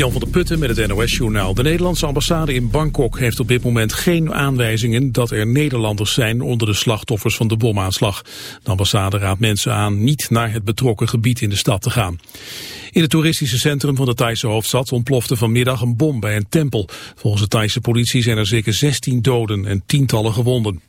Jan van der Putten met het NOS-journaal. De Nederlandse ambassade in Bangkok heeft op dit moment geen aanwijzingen dat er Nederlanders zijn onder de slachtoffers van de bomaanslag. De ambassade raadt mensen aan niet naar het betrokken gebied in de stad te gaan. In het toeristische centrum van de Thaise hoofdstad ontplofte vanmiddag een bom bij een tempel. Volgens de Thaise politie zijn er zeker 16 doden en tientallen gewonden.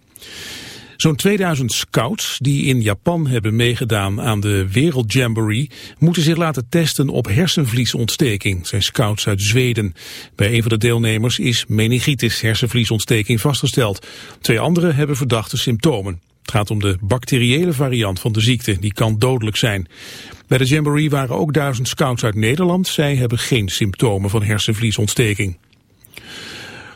Zo'n 2000 scouts die in Japan hebben meegedaan aan de Wereldjamboree moeten zich laten testen op hersenvliesontsteking, zijn scouts uit Zweden. Bij een van de deelnemers is meningitis hersenvliesontsteking vastgesteld. Twee anderen hebben verdachte symptomen. Het gaat om de bacteriële variant van de ziekte, die kan dodelijk zijn. Bij de Jamboree waren ook duizend scouts uit Nederland. Zij hebben geen symptomen van hersenvliesontsteking.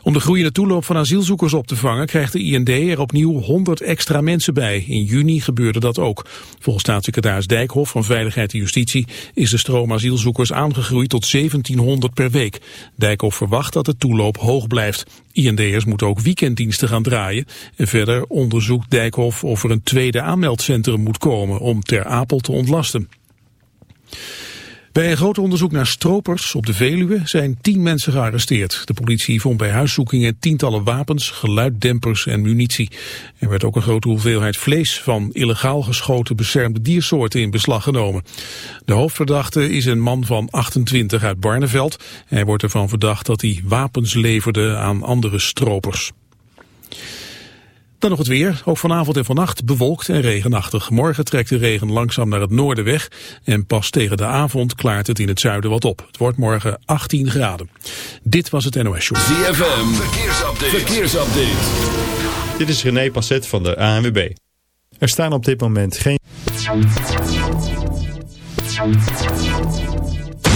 Om de groeiende toeloop van asielzoekers op te vangen krijgt de IND er opnieuw 100 extra mensen bij. In juni gebeurde dat ook. Volgens staatssecretaris Dijkhoff van Veiligheid en Justitie is de stroom asielzoekers aangegroeid tot 1700 per week. Dijkhoff verwacht dat de toeloop hoog blijft. IND'ers moeten ook weekenddiensten gaan draaien. En verder onderzoekt Dijkhoff of er een tweede aanmeldcentrum moet komen om Ter Apel te ontlasten. Bij een groot onderzoek naar stropers op de Veluwe zijn tien mensen gearresteerd. De politie vond bij huiszoekingen tientallen wapens, geluiddempers en munitie. Er werd ook een grote hoeveelheid vlees van illegaal geschoten beschermde diersoorten in beslag genomen. De hoofdverdachte is een man van 28 uit Barneveld. Hij wordt ervan verdacht dat hij wapens leverde aan andere stropers. Dan nog het weer. Ook vanavond en vannacht bewolkt en regenachtig. Morgen trekt de regen langzaam naar het noorden weg. En pas tegen de avond klaart het in het zuiden wat op. Het wordt morgen 18 graden. Dit was het NOS Show. ZFM. Verkeersupdate. Verkeersupdate. Dit is René Passet van de ANWB. Er staan op dit moment geen...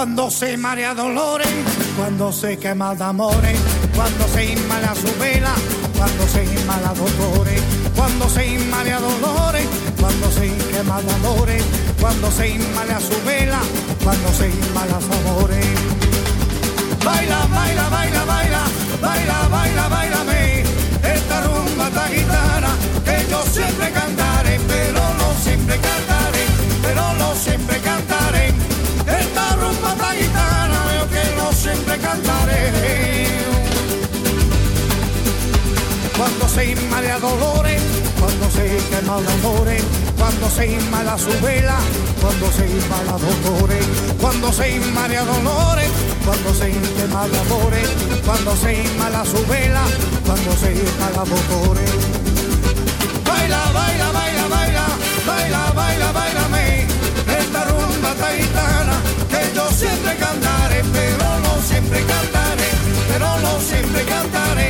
Cuando se marea dolores, cuando se quema de amores, cuando se inmala su vela, cuando se inmala dolores, cuando se inmala dolores, cuando se quema de amores, cuando se inmala su vela, cuando se inmala amores. Baila, baila, baila, baila, baila, baila, baila, esta rumba, esta guitarra, que yo siempre cantaré, cantaré. Cuando se inmala dolores, cuando se quema dolores, cuando se inmala su vela, cuando se inmala dolores, cuando se inmala dolores, cuando se quema dolores, cuando se inmala su vela, cuando se inmala dolores. Baila, baila, baila, baila, baila, baila, baila, me esta rumba taitana que yo siempre no siempre cantaré, pero no siempre cantaré.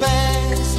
past,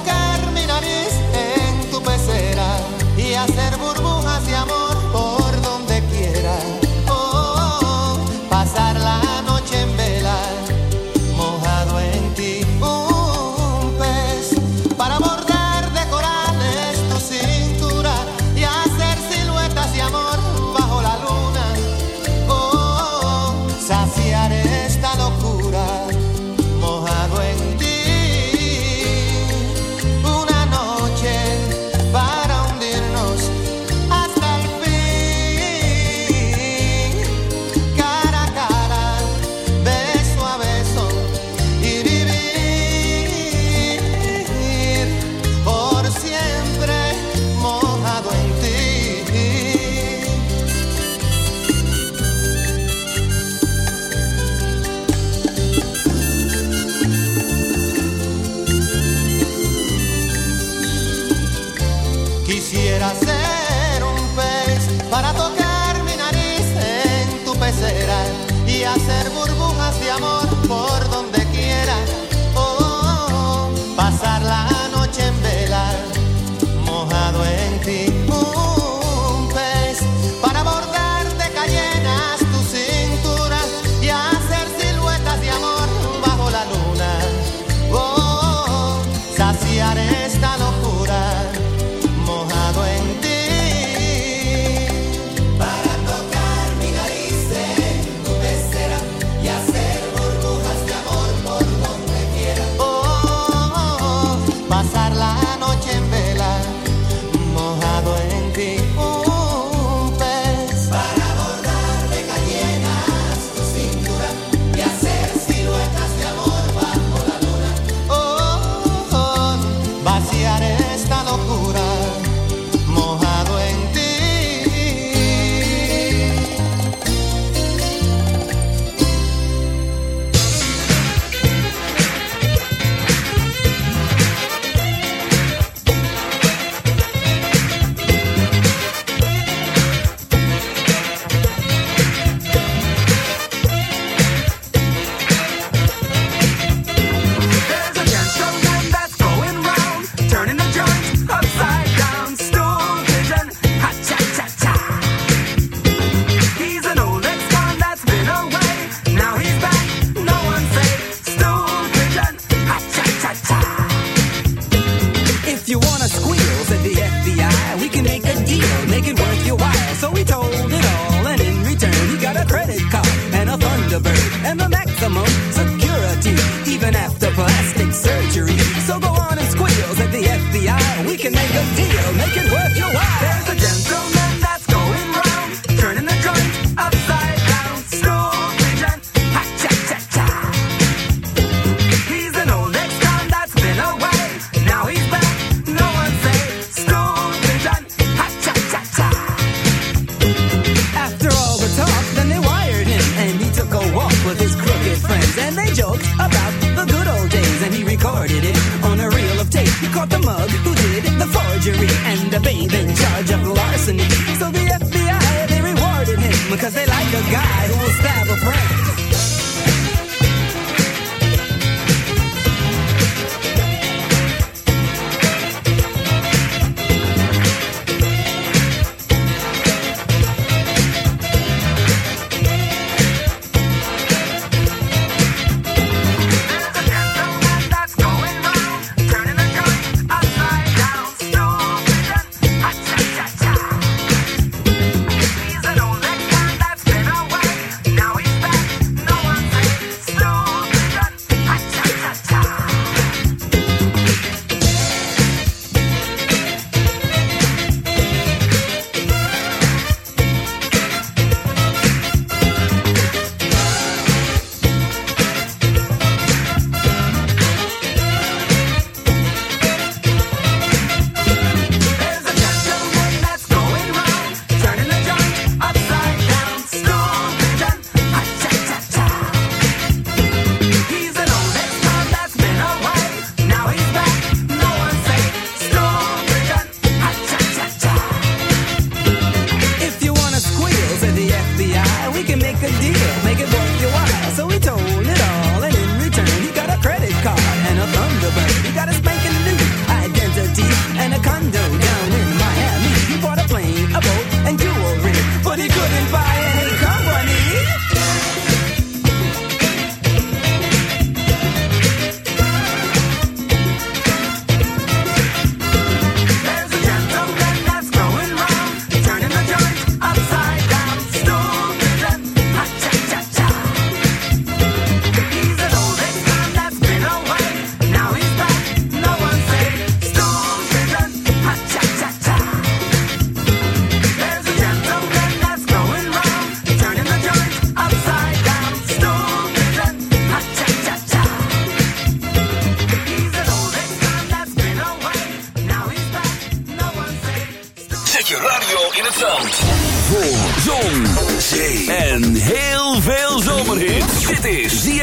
hacer burbujas.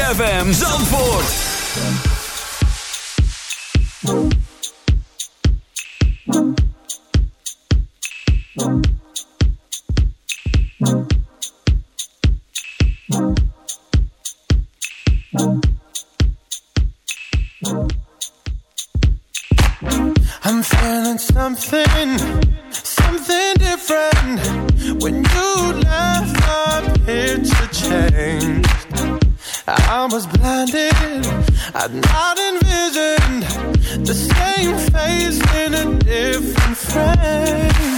ZFM Zandvoort. I'm feeling something, something different. When you left, my picture changed. I was blinded. I'd not envisioned the same face in a different frame.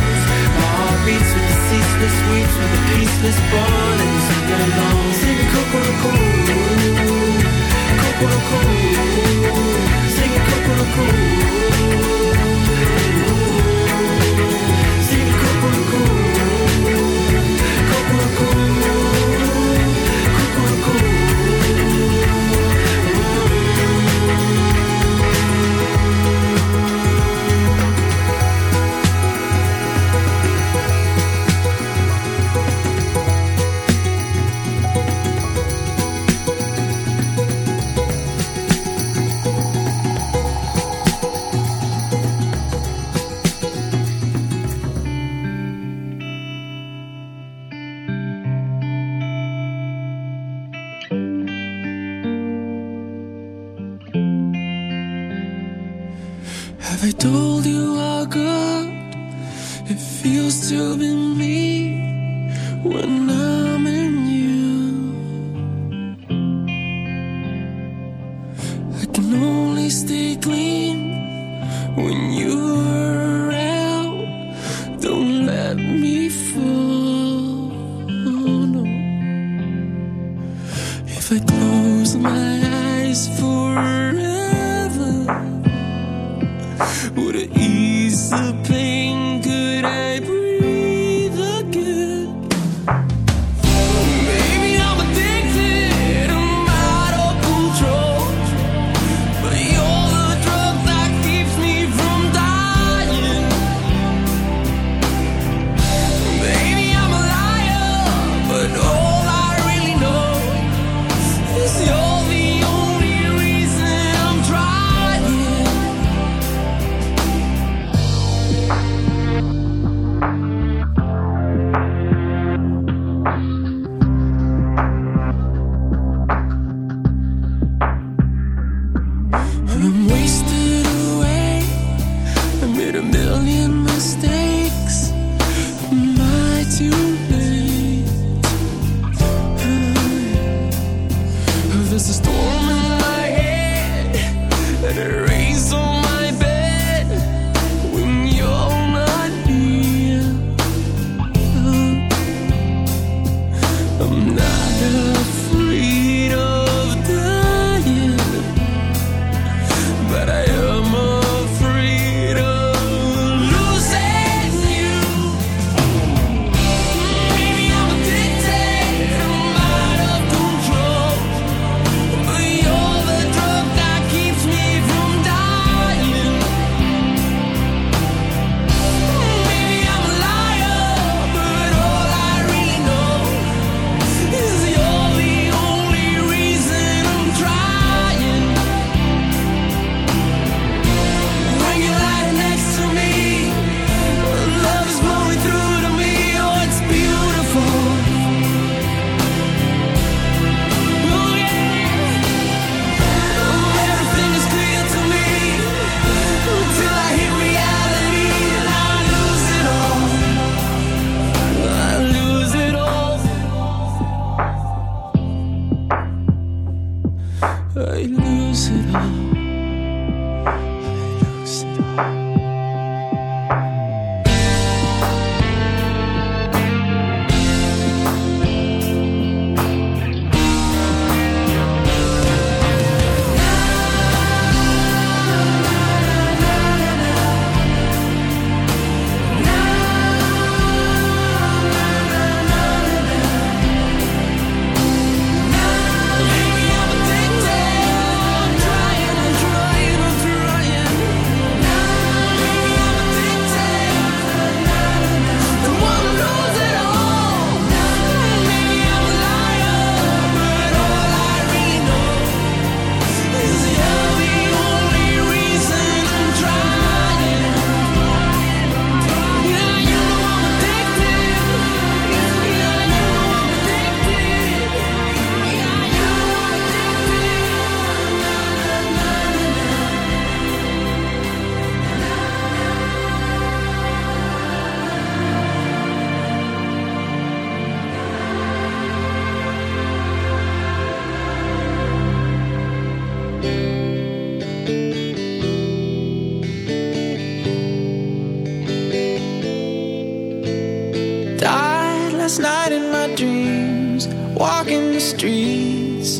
Beats with the ceaseless weeps, with the peaceless burning sing along. Sing coco. Coco sing coco sing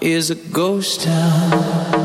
is a ghost town.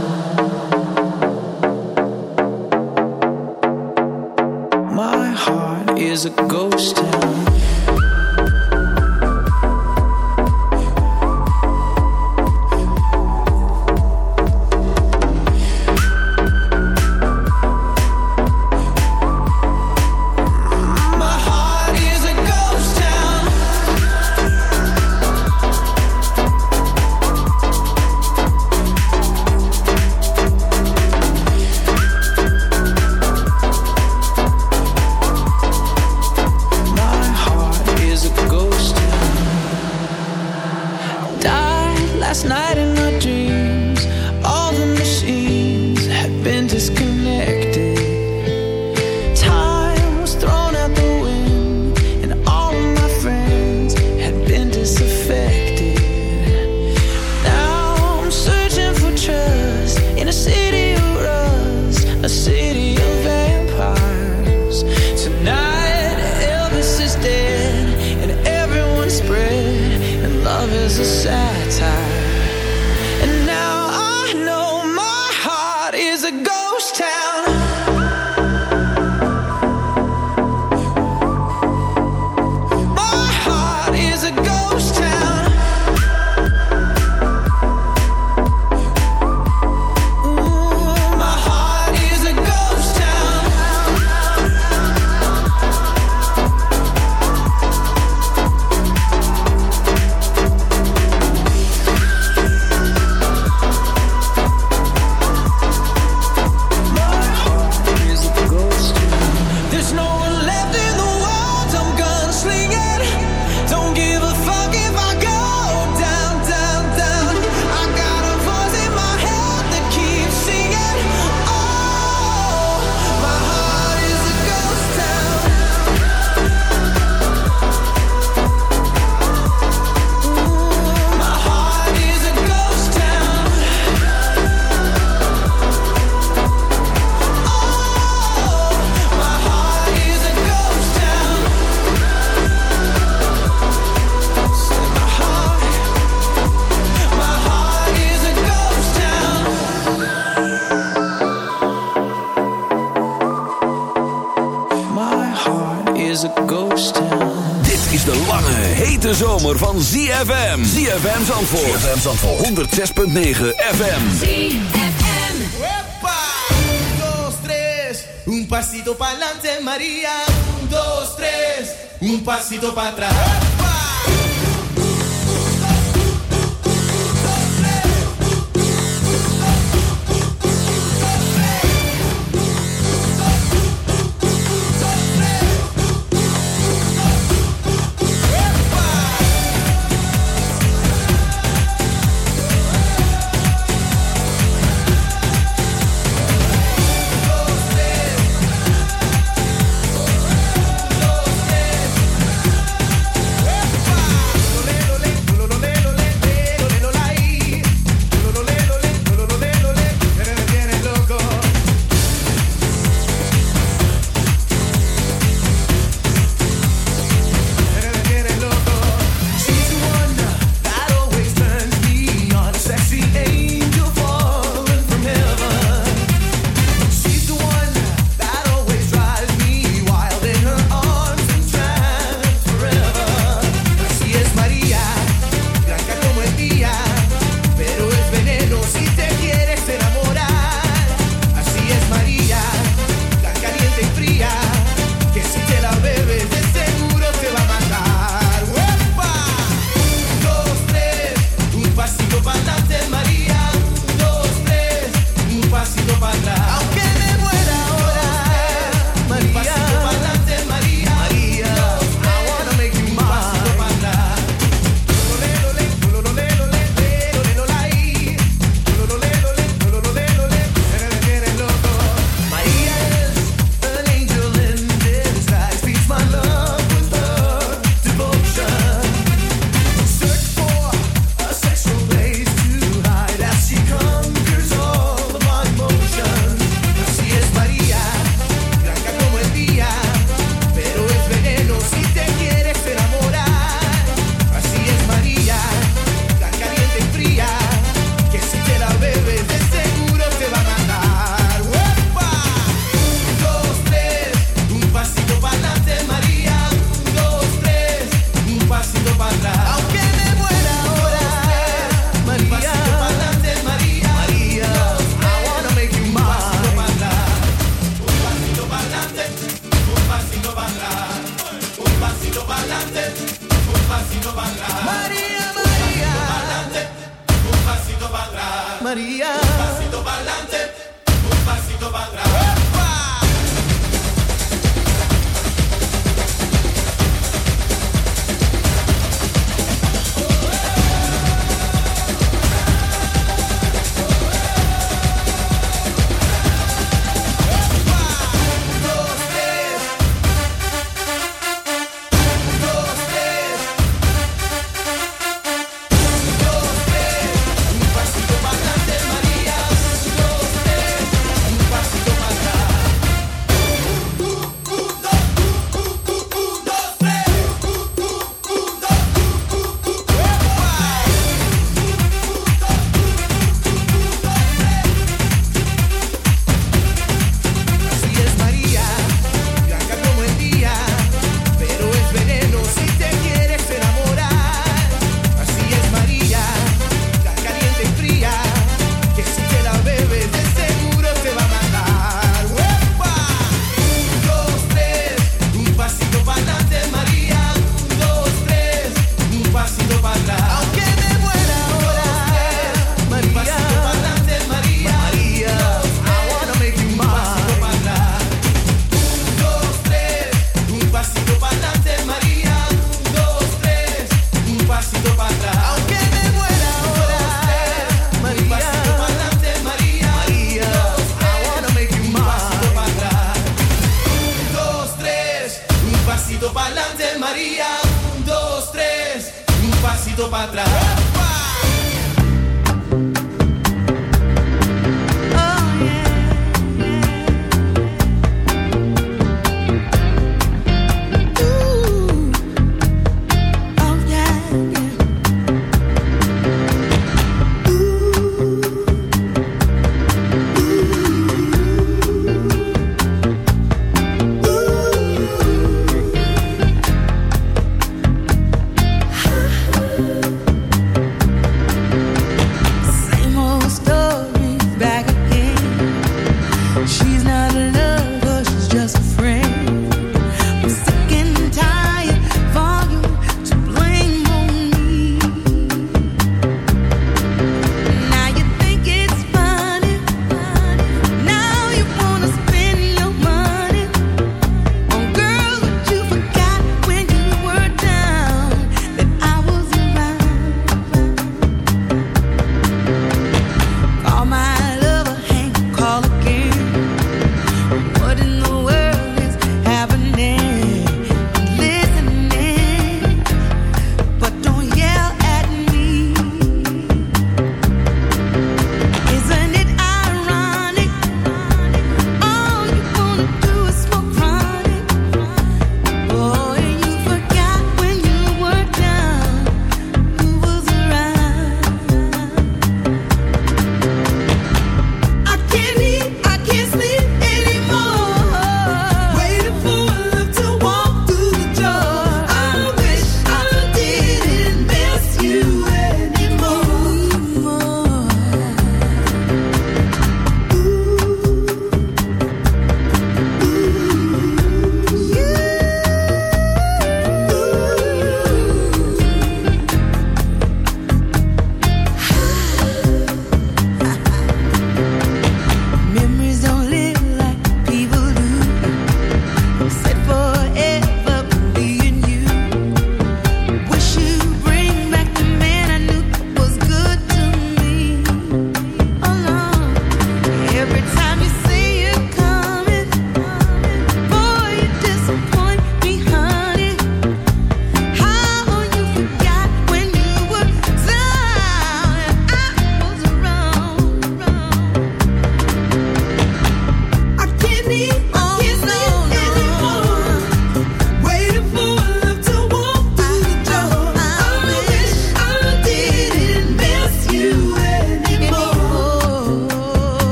ZFM. ZFM Zandvoort. ZFM Zandvoort. 106.9 FM. ZFM. Opa! 1, 2, 3. Un pasito pa'lante, Maria. 1, 2, 3. Un pasito pa'lante.